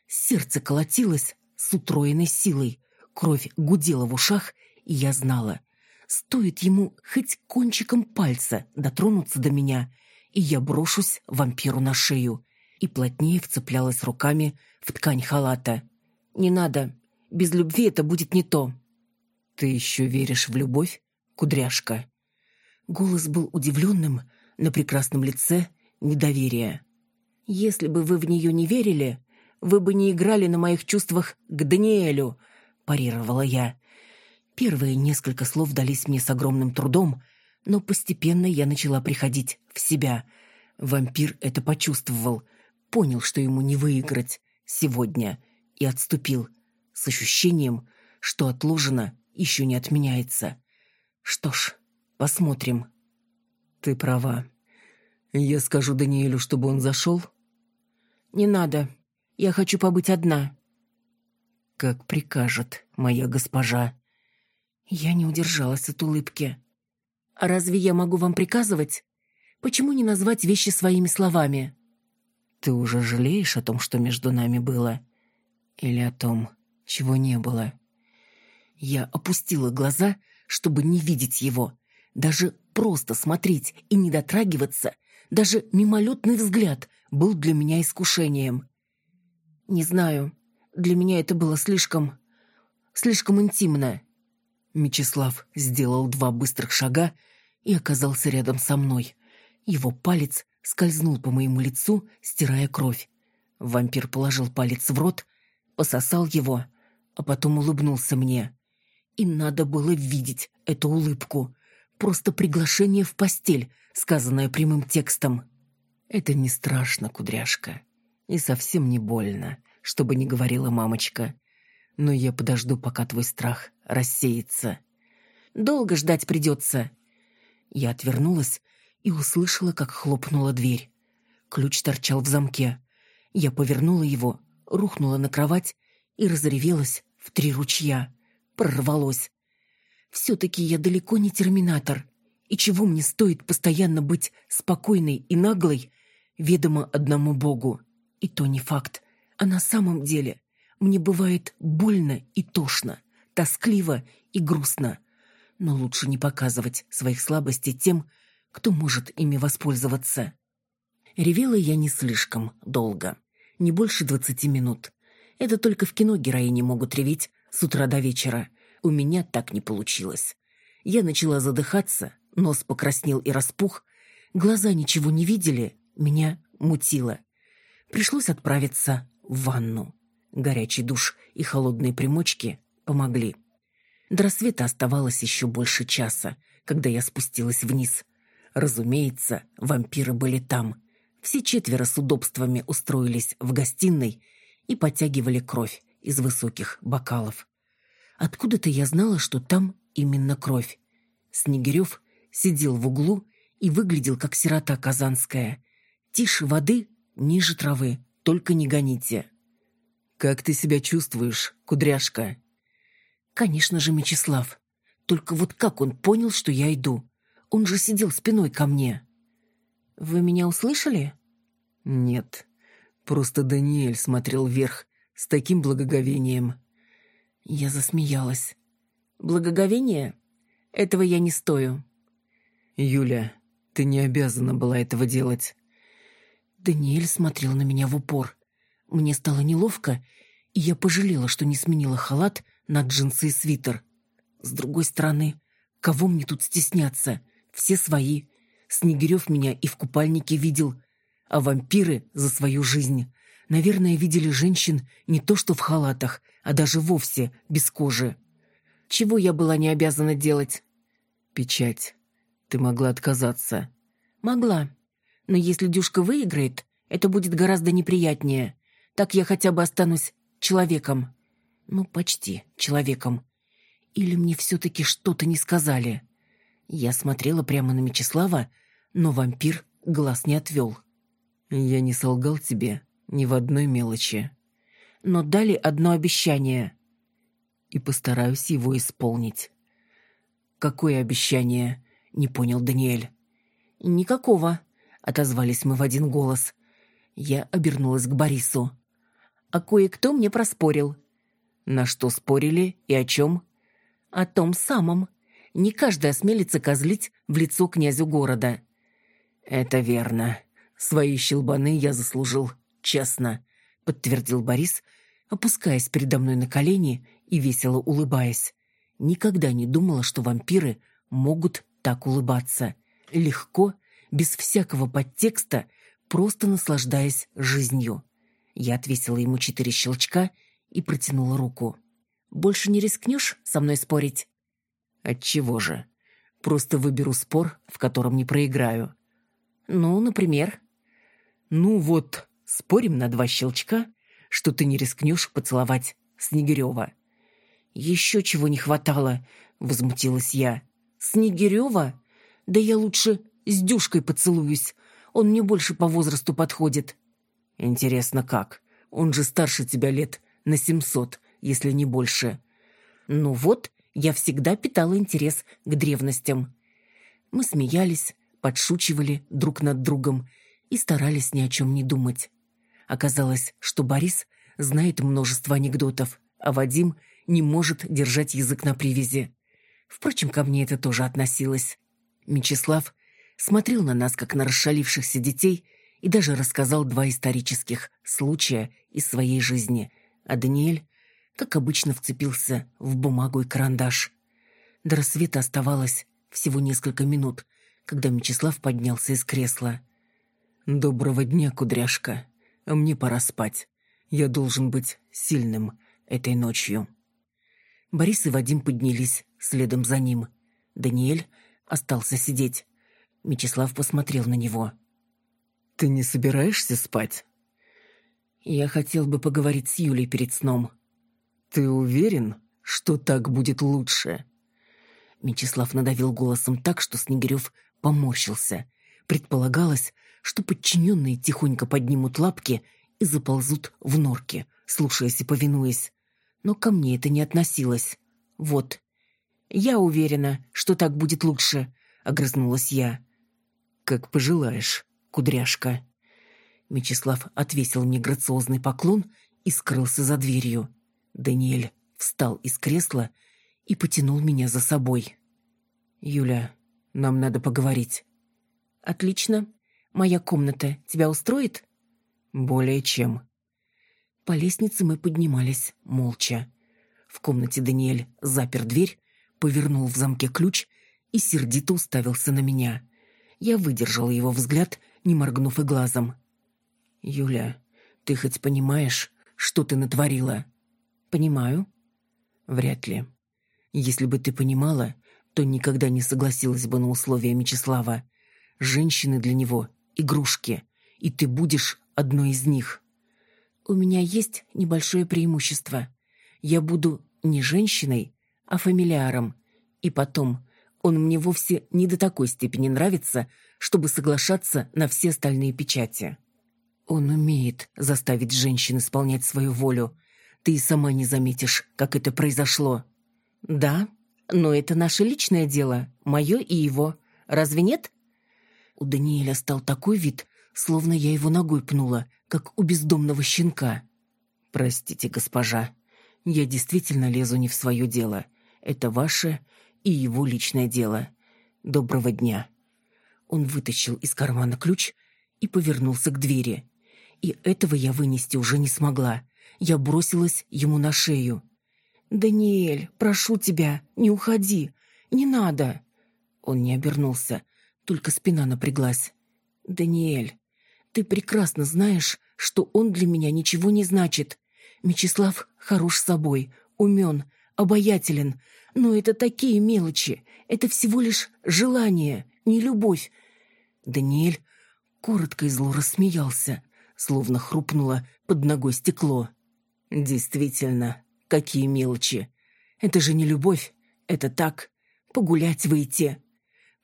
A: Сердце колотилось с утроенной силой. Кровь гудела в ушах, и я знала. Стоит ему хоть кончиком пальца дотронуться до меня, и я брошусь вампиру на шею. И плотнее вцеплялась руками в ткань халата. «Не надо. Без любви это будет не то». «Ты еще веришь в любовь, кудряшка?» Голос был удивленным, на прекрасном лице недоверие. «Если бы вы в нее не верили, вы бы не играли на моих чувствах к Даниэлю», — парировала я. Первые несколько слов дались мне с огромным трудом, но постепенно я начала приходить в себя. Вампир это почувствовал, понял, что ему не выиграть сегодня, и отступил с ощущением, что отложено еще не отменяется. Что ж, посмотрим. Ты права. Я скажу Даниэлю, чтобы он зашел? Не надо. Я хочу побыть одна. Как прикажет моя госпожа. Я не удержалась от улыбки. А разве я могу вам приказывать? Почему не назвать вещи своими словами? Ты уже жалеешь о том, что между нами было? Или о том, чего не было? Я опустила глаза, чтобы не видеть его. Даже просто смотреть и не дотрагиваться, даже мимолетный взгляд был для меня искушением. Не знаю, для меня это было слишком Слишком интимно».
B: Мечислав сделал два быстрых шага и оказался рядом со мной. Его палец скользнул по моему лицу, стирая кровь. Вампир положил палец в рот, пососал его, а потом улыбнулся мне. И надо было видеть эту улыбку. Просто приглашение в постель, сказанное прямым текстом. Это не страшно, кудряшка. И совсем не больно, чтобы не говорила мамочка. Но я подожду, пока твой страх рассеется.
A: Долго ждать придется.
B: Я отвернулась и услышала, как хлопнула дверь. Ключ торчал в замке. Я повернула его, рухнула на кровать и разревелась в три ручья. Прорвалось. Все-таки я далеко не терминатор. И чего мне стоит постоянно быть спокойной и наглой, ведомо одному Богу. И то не факт. А на самом деле мне бывает больно и тошно, тоскливо и грустно. Но лучше не показывать своих слабостей тем, кто может ими воспользоваться. Ревела я не слишком долго, не больше двадцати минут. Это только в кино героини могут реветь с утра до вечера. У меня так не получилось. Я начала задыхаться, нос покраснел и распух, глаза ничего не видели, меня мутило. Пришлось отправиться в ванну. Горячий душ и холодные примочки помогли. До рассвета оставалось еще больше часа, когда я спустилась вниз. Разумеется, вампиры были там. Все четверо с удобствами устроились в гостиной и подтягивали кровь из высоких бокалов. Откуда-то я знала, что там именно кровь. Снегирев сидел в углу и выглядел как сирота казанская. Тише воды, ниже травы, только не гоните. «Как ты себя чувствуешь, кудряшка?» «Конечно же, Мечислав. Только вот как он понял, что я иду? Он же сидел спиной ко мне». «Вы меня услышали?» «Нет. Просто Даниэль смотрел вверх с таким благоговением». Я засмеялась. «Благоговение? Этого я не стою». «Юля, ты не обязана была этого делать». Даниэль смотрел на меня в упор. Мне стало неловко, и я пожалела, что не сменила халат на джинсы и свитер. С другой стороны, кого мне тут стесняться? Все свои. Снегирев меня и в купальнике видел. А вампиры за свою жизнь, наверное, видели женщин не то что в халатах, а даже вовсе без кожи. Чего я была не обязана делать? Печать. Ты могла отказаться. Могла. Но если Дюшка выиграет, это будет гораздо неприятнее. Так я хотя бы останусь человеком. Ну, почти человеком. Или мне все-таки что-то не сказали? Я смотрела прямо на Мечислава, но вампир глаз не отвел. Я не солгал тебе ни в одной мелочи. Но дали одно обещание. И постараюсь его исполнить. Какое обещание? Не понял Даниэль. Никакого, отозвались мы в один голос. Я обернулась к Борису а кое-кто мне проспорил. На что спорили и о чем? О том самом. Не каждый осмелится козлить в лицо князю города. Это верно. Свои щелбаны я заслужил, честно, подтвердил Борис, опускаясь передо мной на колени и весело улыбаясь. Никогда не думала, что вампиры могут так улыбаться. Легко, без всякого подтекста, просто наслаждаясь жизнью. Я отвесила ему четыре щелчка и протянула руку. «Больше не рискнешь со мной спорить?» «Отчего же? Просто выберу спор, в котором не проиграю». «Ну, например?» «Ну вот, спорим на два щелчка, что ты не рискнешь поцеловать Снегирева». «Еще чего не хватало», — возмутилась я. «Снегирева? Да я лучше с Дюшкой поцелуюсь. Он мне больше по возрасту подходит». Интересно, как? Он же старше тебя лет на семьсот, если не больше. Ну вот, я всегда питала интерес к древностям. Мы смеялись, подшучивали друг над другом и старались ни о чем не думать. Оказалось, что Борис знает множество анекдотов, а Вадим не может держать язык на привязи. Впрочем, ко мне это тоже относилось. Мечислав смотрел на нас, как на расшалившихся детей, и даже рассказал два исторических случая из своей жизни, а Даниэль
A: как обычно вцепился в бумагу и карандаш. До рассвета оставалось всего несколько минут, когда Мечислав поднялся из кресла.
B: «Доброго дня, кудряшка. Мне пора спать. Я должен быть сильным этой ночью».
A: Борис и Вадим поднялись следом за ним. Даниэль остался сидеть. Мечислав посмотрел на него.
B: «Ты не собираешься спать?»
A: «Я хотел бы поговорить с Юлей перед сном».
B: «Ты уверен, что так будет лучше?»
A: Мечислав надавил голосом так, что Снегирев поморщился. Предполагалось, что подчиненные тихонько поднимут лапки и заползут в норки, слушаясь и повинуясь. Но ко мне это не относилось. Вот. «Я уверена, что так будет лучше», — огрызнулась я.
B: «Как пожелаешь, кудряшка».
A: Мечислав отвесил мне грациозный поклон и скрылся за дверью. Даниэль встал из кресла и потянул меня за собой.
B: «Юля, нам надо поговорить».
A: «Отлично. Моя комната тебя устроит?»
B: «Более чем».
A: По лестнице мы поднимались молча. В комнате Даниэль запер дверь, повернул в замке ключ и сердито уставился на меня. Я выдержала его взгляд, не моргнув и глазом.
B: «Юля, ты хоть понимаешь, что ты натворила?»
A: «Понимаю».
B: «Вряд ли. Если бы ты понимала, то никогда не согласилась бы на условия Мечислава. Женщины для него — игрушки, и ты будешь одной из них».
A: «У меня есть небольшое преимущество. Я буду не женщиной, а фамилиаром. И потом, он мне вовсе не до такой степени нравится, чтобы соглашаться на все остальные печати.
B: Он умеет заставить женщин исполнять свою волю. Ты и сама не заметишь, как это произошло.
A: Да, но это наше личное дело, мое и его. Разве нет? У Даниэля стал такой вид, словно я его ногой пнула, как у бездомного щенка.
B: Простите, госпожа, я действительно лезу не в свое дело. Это ваше и его личное дело. Доброго дня».
A: Он вытащил из кармана ключ и повернулся к двери. И этого я вынести уже не смогла. Я бросилась ему на шею. «Даниэль, прошу тебя, не уходи. Не надо». Он не обернулся, только спина напряглась. «Даниэль, ты прекрасно знаешь, что он для меня ничего не значит. Мечислав хорош собой, умен, обаятелен, но это такие мелочи. Это всего лишь желание, не любовь. Даниэль коротко и зло рассмеялся, словно хрупнуло под ногой стекло. Действительно, какие мелочи. Это же не любовь, это так, погулять выйти.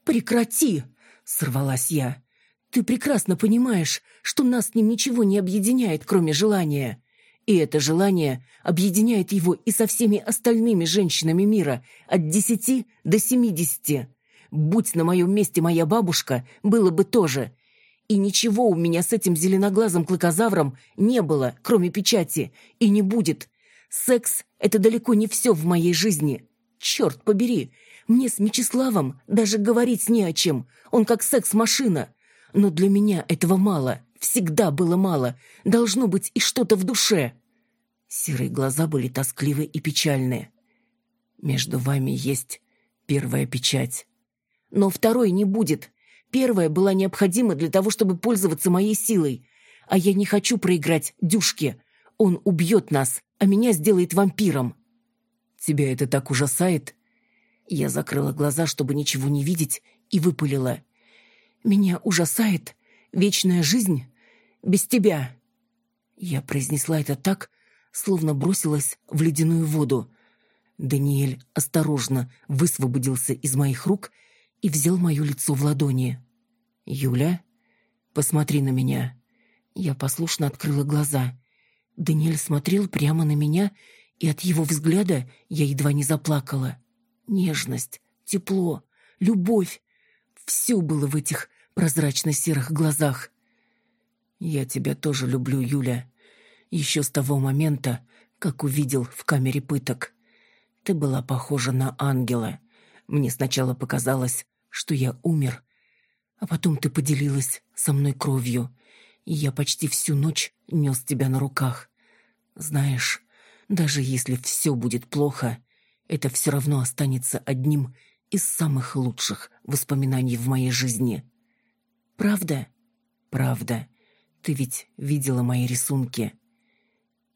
A: Прекрати, сорвалась я. Ты прекрасно понимаешь, что нас с ним ничего не объединяет, кроме желания. И это желание объединяет его и со всеми остальными женщинами мира, от десяти до семидесяти. Будь на моем месте моя бабушка, было бы тоже. И ничего у меня с этим зеленоглазым клыкозавром не было, кроме печати, и не будет. Секс — это далеко не все в моей жизни. Черт побери, мне с Мечиславом даже говорить не о чем. Он как секс-машина. Но для меня этого мало всегда было мало. Должно быть и что-то в душе. Серые глаза были тоскливы и печальные. Между вами есть первая печать. Но второй не будет. Первая была необходима для того, чтобы пользоваться моей силой. А я не хочу проиграть Дюшке. Он убьет нас, а меня сделает вампиром.
B: Тебя это так ужасает?
A: Я закрыла глаза, чтобы ничего не видеть, и выпалила. Меня ужасает вечная жизнь без тебя!» Я произнесла это так, словно бросилась в ледяную воду. Даниэль осторожно высвободился из моих рук и взял мое лицо в ладони. «Юля, посмотри на меня». Я послушно открыла глаза. Даниэль смотрел прямо на меня, и от его взгляда я едва не заплакала. Нежность, тепло, любовь — все было в этих прозрачно-серых глазах. «Я тебя тоже люблю, Юля. Еще с того момента, как увидел в камере пыток. Ты была похожа на ангела. Мне сначала показалось, что я умер, а потом ты поделилась со мной кровью, и я почти всю ночь нес тебя на руках. Знаешь, Даже если все будет плохо, это все равно останется одним из самых лучших воспоминаний в моей жизни. Правда? Правда. Ты ведь видела мои рисунки.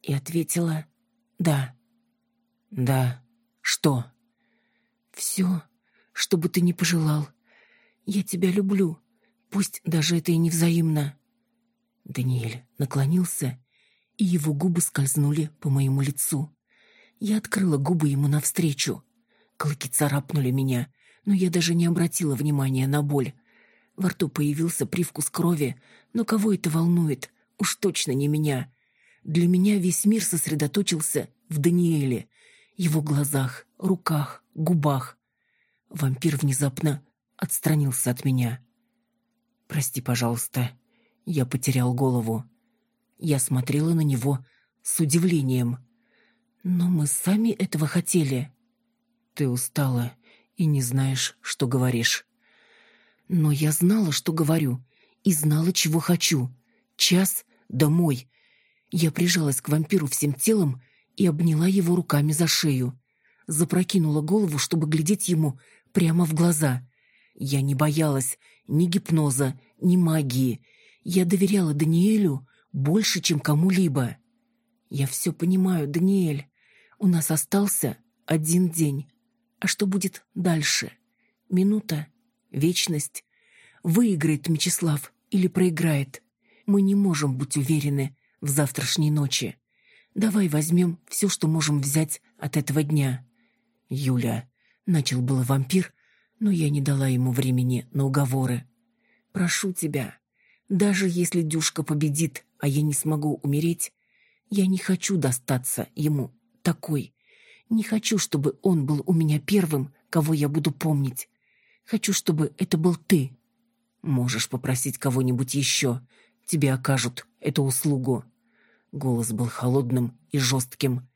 A: И ответила «Да». «Да. Что?» «Все, что бы ты ни пожелал. Я тебя люблю, пусть даже это и невзаимно». Даниэль наклонился, и его губы скользнули по моему лицу. Я открыла губы ему навстречу. Клыки царапнули меня, но я даже не обратила внимания на боль. Во рту появился привкус крови, но кого это волнует? Уж точно не меня. Для меня весь мир сосредоточился в Даниэле, его глазах, руках, губах. Вампир внезапно отстранился от меня. «Прости, пожалуйста, я потерял голову». Я смотрела на него с удивлением. «Но мы сами этого хотели». «Ты устала и не знаешь, что говоришь». «Но я знала, что говорю, и знала, чего хочу. Час домой». Я прижалась к вампиру всем телом и обняла его руками за шею. Запрокинула голову, чтобы глядеть ему прямо в глаза. Я не боялась ни гипноза, ни магии. Я доверяла Даниэлю больше, чем кому-либо. Я все понимаю, Даниэль. У нас остался один день. А что будет дальше? Минута? Вечность? Выиграет Мечислав или проиграет? Мы не можем быть уверены в завтрашней ночи. Давай возьмем все, что можем взять от этого дня. Юля, начал было вампир, но я не дала ему времени на уговоры. Прошу тебя, даже если Дюшка победит, а я не смогу умереть, я не хочу достаться ему такой. Не хочу, чтобы он был у меня первым, кого я буду помнить. Хочу, чтобы это был ты. Можешь попросить кого-нибудь еще. Тебе окажут эту услугу. Голос был холодным и жестким.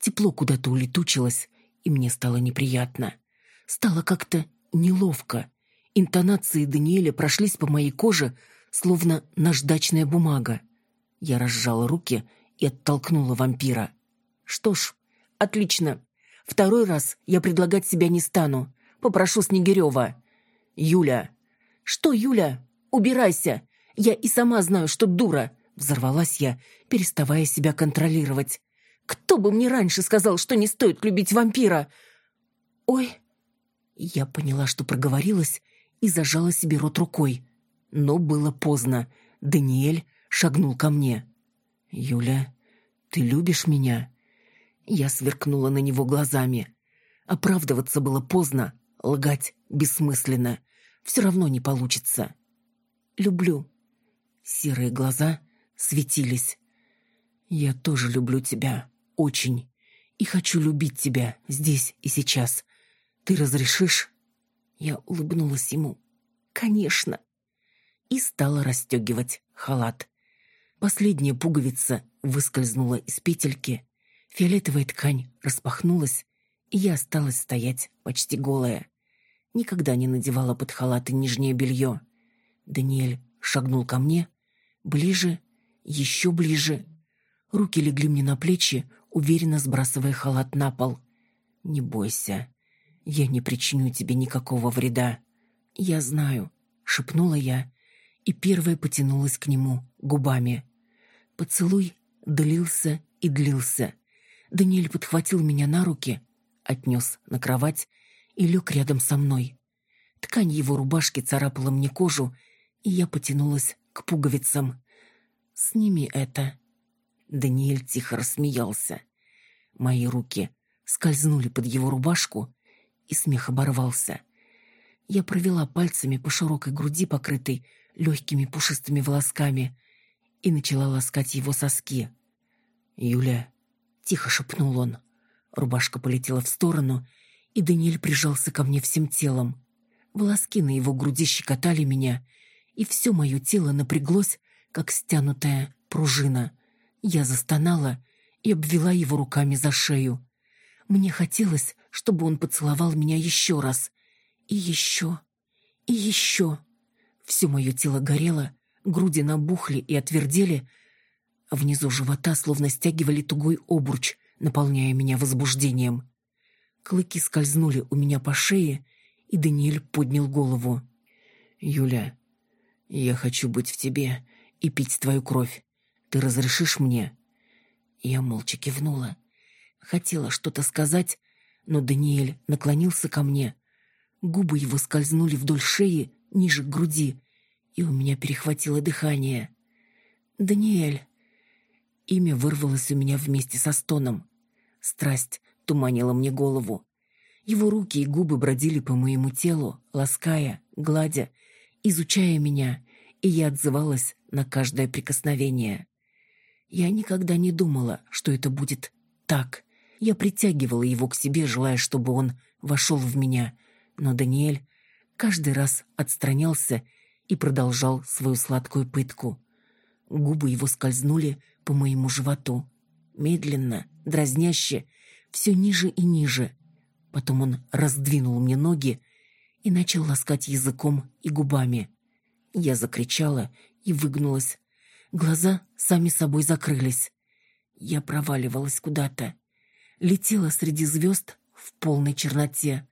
A: Тепло куда-то улетучилось, и мне стало неприятно. Стало как-то неловко. Интонации Даниэля прошлись по моей коже, словно наждачная бумага. Я разжала руки и оттолкнула вампира. Что ж, отлично. Второй раз я предлагать себя не стану. Попрошу Снегирева. Юля. Что, Юля? Убирайся. Я и сама знаю, что дура. Взорвалась я, переставая себя контролировать. «Кто бы мне раньше сказал, что не стоит любить вампира?» «Ой!» Я поняла, что проговорилась, и зажала себе рот рукой. Но было поздно. Даниэль шагнул ко мне. «Юля, ты любишь меня?» Я сверкнула на него глазами. Оправдываться было поздно, лгать бессмысленно. Все равно не получится. «Люблю». Серые глаза светились. «Я тоже люблю тебя. Очень. И хочу любить тебя здесь и сейчас. Ты разрешишь?» Я улыбнулась ему. «Конечно!» И стала расстегивать халат. Последняя пуговица выскользнула из петельки. Фиолетовая ткань распахнулась, я осталась стоять почти голая. Никогда не надевала под халаты нижнее белье. Даниэль шагнул ко мне, ближе еще ближе. Руки легли мне на плечи, уверенно сбрасывая халат на пол. «Не бойся, я не причиню тебе никакого вреда». «Я знаю», — шепнула я, и первая потянулась к нему губами. Поцелуй длился и длился. Даниэль подхватил меня на руки, отнес на кровать и лег рядом со мной. Ткань его рубашки царапала мне кожу, и я потянулась к пуговицам. «Сними это». Даниэль тихо рассмеялся. Мои руки скользнули под его рубашку, и смех оборвался. Я провела пальцами по широкой груди, покрытой легкими пушистыми волосками, и начала ласкать его соски. «Юля», — тихо шепнул он. Рубашка полетела в сторону, и Даниэль прижался ко мне всем телом. Волоски на его груди щекотали меня, и все мое тело напряглось, как стянутая пружина. Я застонала и обвела его руками за шею. Мне хотелось, чтобы он поцеловал меня еще раз. И еще, и еще. Все мое тело горело, груди набухли и отвердели, а внизу живота словно стягивали тугой обруч, наполняя меня возбуждением. Клыки скользнули у меня по шее, и Даниэль поднял голову.
B: «Юля, я хочу быть в тебе и пить твою кровь. Ты разрешишь мне?»
A: Я молча кивнула. Хотела что-то сказать, но Даниэль наклонился ко мне. Губы его скользнули вдоль шеи, ниже груди, и у меня перехватило дыхание. «Даниэль!» Имя вырвалось у меня вместе со стоном. Страсть туманила мне голову. Его руки и губы бродили по моему телу, лаская, гладя, изучая меня, и я отзывалась на каждое прикосновение. Я никогда не думала, что это будет так. Я притягивала его к себе, желая, чтобы он вошел в меня, но Даниэль каждый раз отстранялся и продолжал свою сладкую пытку. Губы его скользнули по моему животу. Медленно, дразняще, все ниже и ниже. Потом он раздвинул мне ноги и начал ласкать языком и губами. Я закричала и выгнулась. Глаза сами собой закрылись. Я проваливалась куда-то. Летела среди звезд в полной черноте.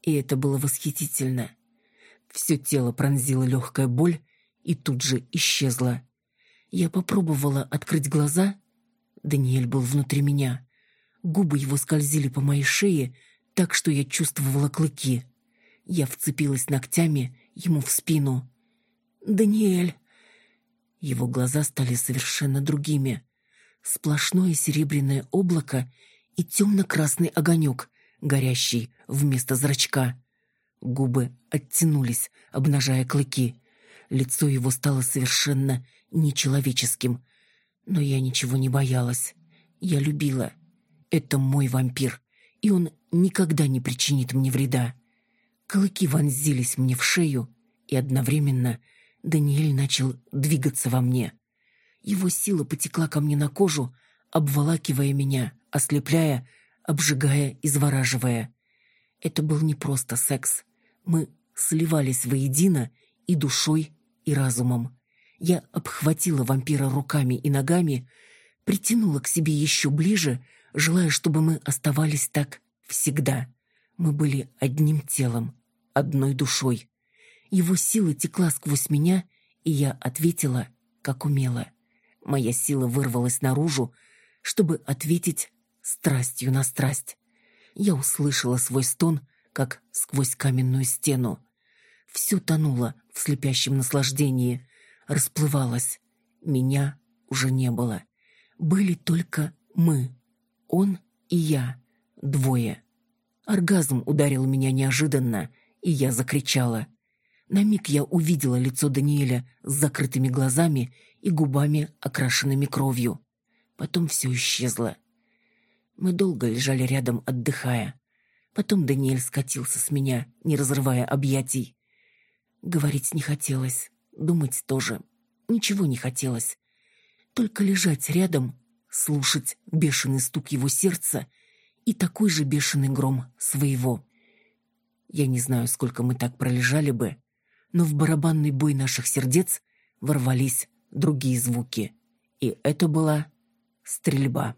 A: И это было восхитительно. Все тело пронзила легкая боль и тут же исчезла. Я попробовала открыть глаза. Даниэль был внутри меня. Губы его скользили по моей шее, так что я чувствовала клыки. Я вцепилась ногтями ему в спину. «Даниэль!» Его глаза стали совершенно другими. Сплошное серебряное облако и темно-красный огонек, горящий вместо зрачка. Губы оттянулись, обнажая клыки. Лицо его стало совершенно нечеловеческим. Но я ничего не боялась. Я любила. Это мой вампир, и он никогда не причинит мне вреда. Клыки вонзились мне в шею, и одновременно Даниэль начал двигаться во мне. Его сила потекла ко мне на кожу, обволакивая меня, ослепляя, обжигая и. Это был не просто секс. Мы сливались воедино и душой, и разумом. Я обхватила вампира руками и ногами, притянула к себе еще ближе, желая, чтобы мы оставались так всегда. Мы были одним телом, одной душой. Его сила текла сквозь меня, и я ответила, как умела. Моя сила вырвалась наружу, чтобы ответить страстью на страсть. Я услышала свой стон, как сквозь каменную стену. Все тонуло в слепящем наслаждении расплывалась. Меня уже не было. Были только мы. Он и я. Двое. Оргазм ударил меня неожиданно, и я закричала. На миг я увидела лицо Даниэля с закрытыми глазами и губами, окрашенными кровью. Потом все исчезло. Мы долго лежали рядом, отдыхая. Потом Даниэль скатился с меня, не разрывая объятий. Говорить не хотелось. Думать тоже. Ничего не хотелось. Только лежать рядом, слушать бешеный стук его сердца и такой же бешеный гром своего. Я не знаю, сколько мы так пролежали бы, но в барабанный бой наших сердец ворвались другие звуки. И это была стрельба.